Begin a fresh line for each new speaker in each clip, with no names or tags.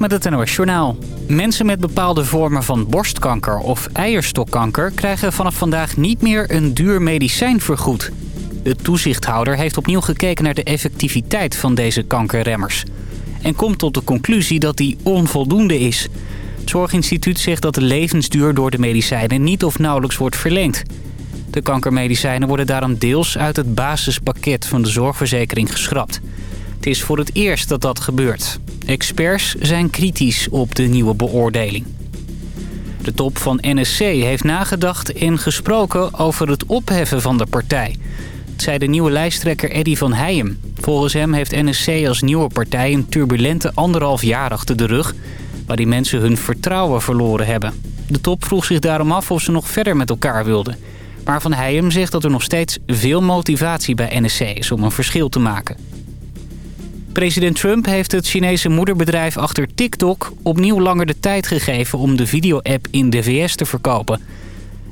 met het NOS Journaal. Mensen met bepaalde vormen van borstkanker of eierstokkanker... krijgen vanaf vandaag niet meer een duur medicijn vergoed. De toezichthouder heeft opnieuw gekeken naar de effectiviteit van deze kankerremmers. En komt tot de conclusie dat die onvoldoende is. Het Zorginstituut zegt dat de levensduur door de medicijnen niet of nauwelijks wordt verlengd. De kankermedicijnen worden daarom deels uit het basispakket van de zorgverzekering geschrapt. Het is voor het eerst dat dat gebeurt. Experts zijn kritisch op de nieuwe beoordeling. De top van NSC heeft nagedacht en gesproken over het opheffen van de partij. Het zei de nieuwe lijsttrekker Eddy van Heijem. Volgens hem heeft NSC als nieuwe partij een turbulente anderhalf jaar achter de rug... waarin mensen hun vertrouwen verloren hebben. De top vroeg zich daarom af of ze nog verder met elkaar wilden. Maar Van Heijem zegt dat er nog steeds veel motivatie bij NSC is om een verschil te maken. President Trump heeft het Chinese moederbedrijf achter TikTok opnieuw langer de tijd gegeven om de video-app in de VS te verkopen.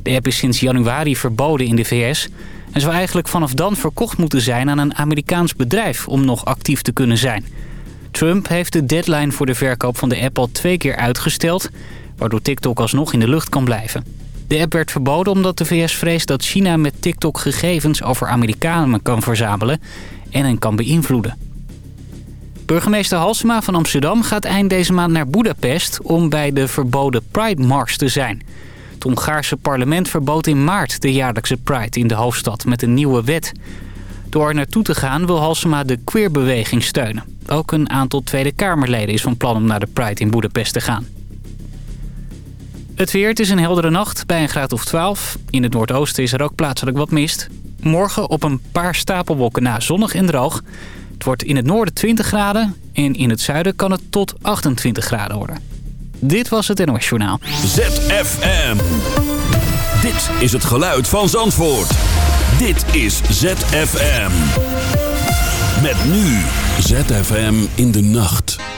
De app is sinds januari verboden in de VS en zou eigenlijk vanaf dan verkocht moeten zijn aan een Amerikaans bedrijf om nog actief te kunnen zijn. Trump heeft de deadline voor de verkoop van de app al twee keer uitgesteld, waardoor TikTok alsnog in de lucht kan blijven. De app werd verboden omdat de VS vreest dat China met TikTok gegevens over Amerikanen kan verzamelen en hen kan beïnvloeden. Burgemeester Halsema van Amsterdam gaat eind deze maand naar Budapest... om bij de verboden Pride Mars te zijn. Het Hongaarse parlement verbood in maart de jaarlijkse Pride in de hoofdstad met een nieuwe wet. Door er naartoe te gaan wil Halsema de queerbeweging steunen. Ook een aantal Tweede Kamerleden is van plan om naar de Pride in Budapest te gaan. Het weer, het is een heldere nacht bij een graad of 12. In het noordoosten is er ook plaatselijk wat mist. Morgen op een paar stapelwolken na zonnig en droog. Het wordt in het noorden 20 graden en in het zuiden kan het tot 28 graden worden. Dit was het NOS Journaal.
ZFM. Dit is het geluid van Zandvoort. Dit is ZFM. Met nu ZFM in de nacht.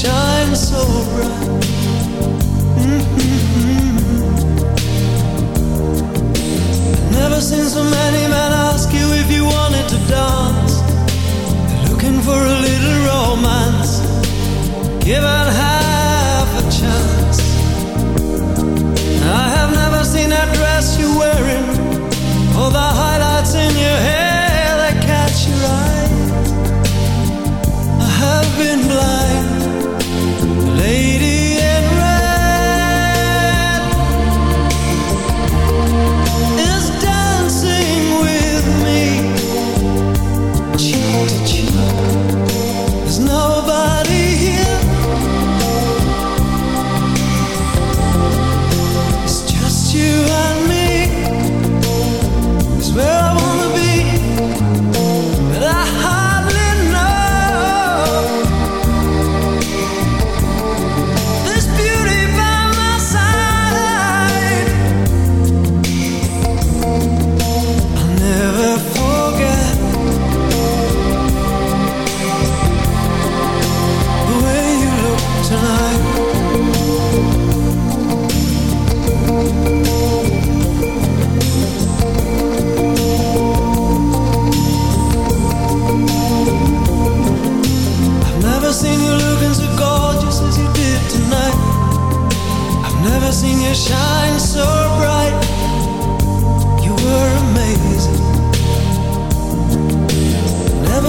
shine so bright. I've Never seen so many men ask you if you wanted to dance. They're looking for
a little romance. Give out
how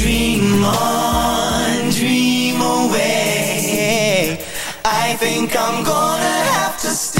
Dream on, dream away. I think I'm gonna have to stay.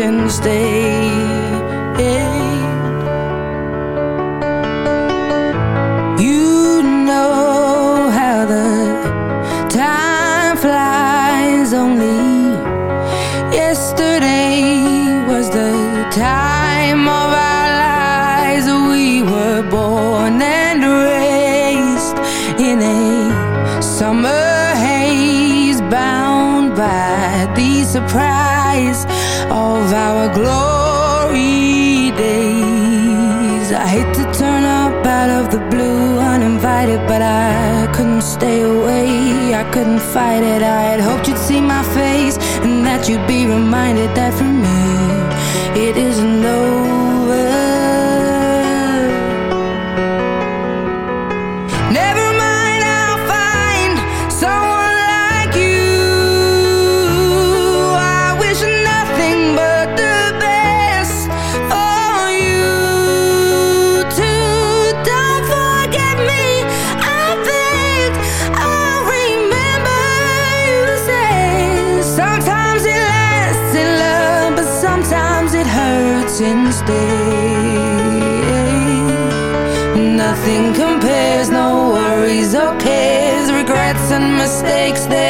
since day decided I nothing compares, no worries or cares, regrets and mistakes.
There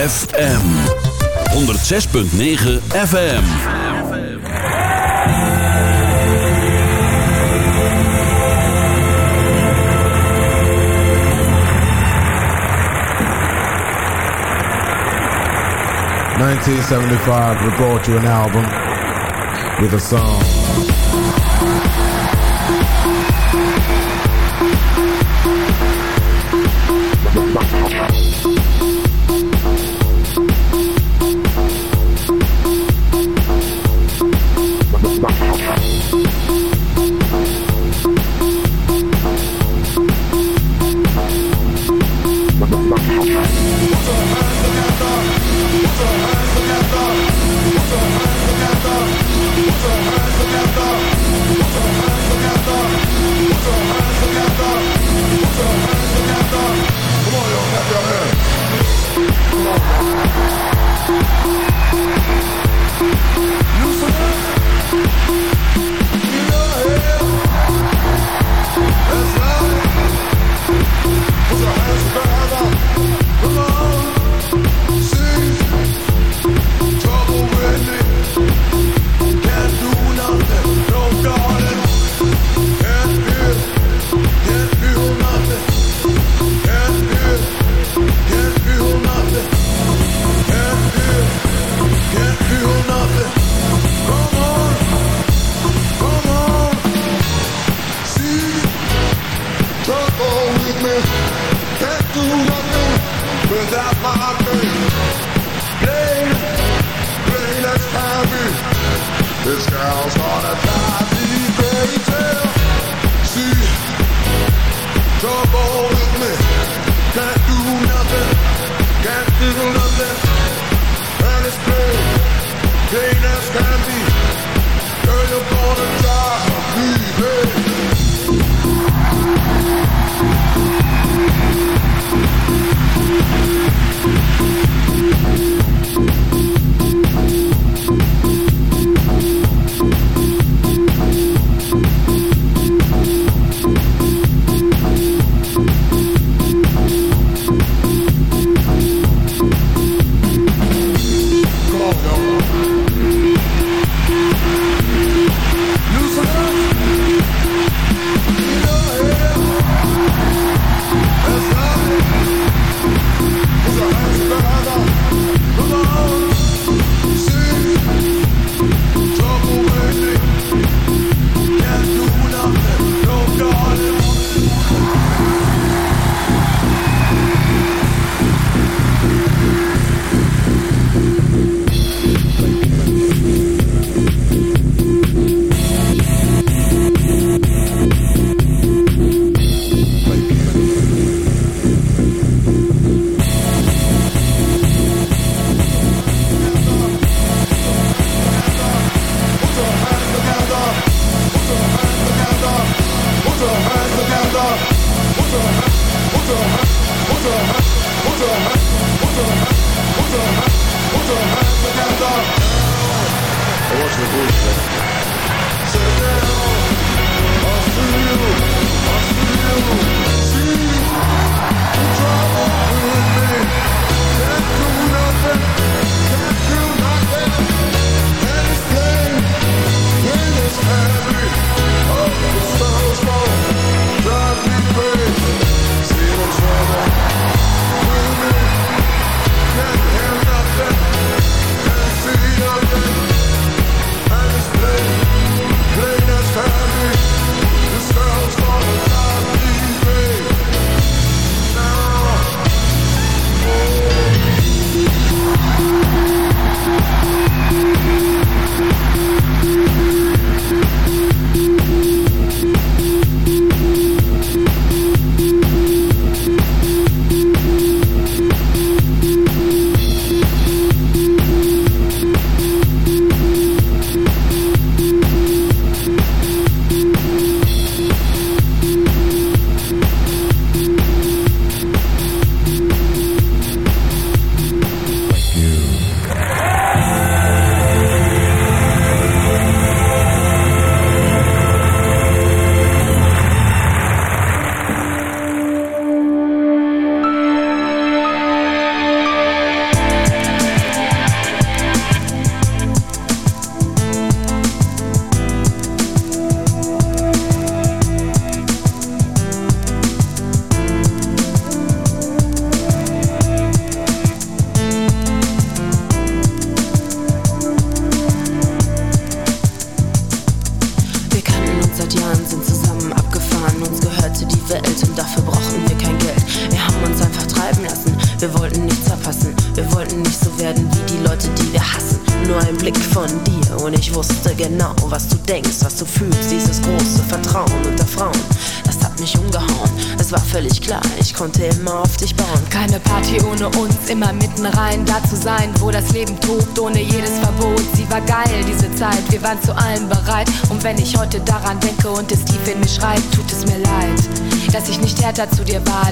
ZFM 106.9 FM.
Nineteen seventy-five, we brought you an album with a song.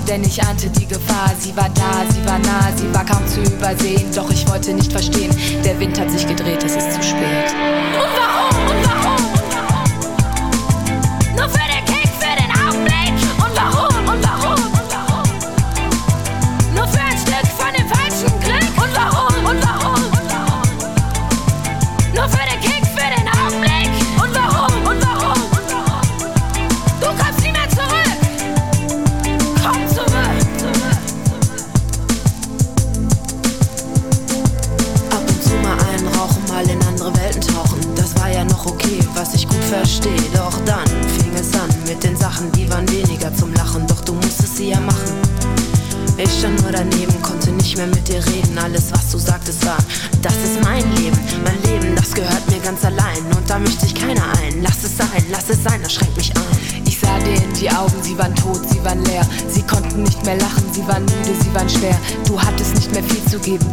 Denn ich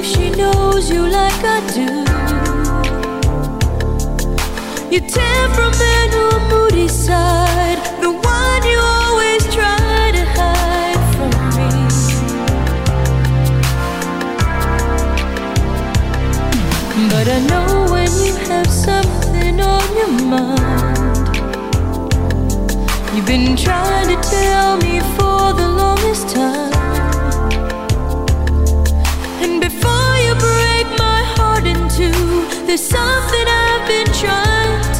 Believe she knows you like I do. Your temperamental, moody side, the one you always try to hide from me. But I know when you have something on your mind. You've been trying to tell me for the longest time. There's something I've been trying to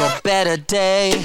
A better day.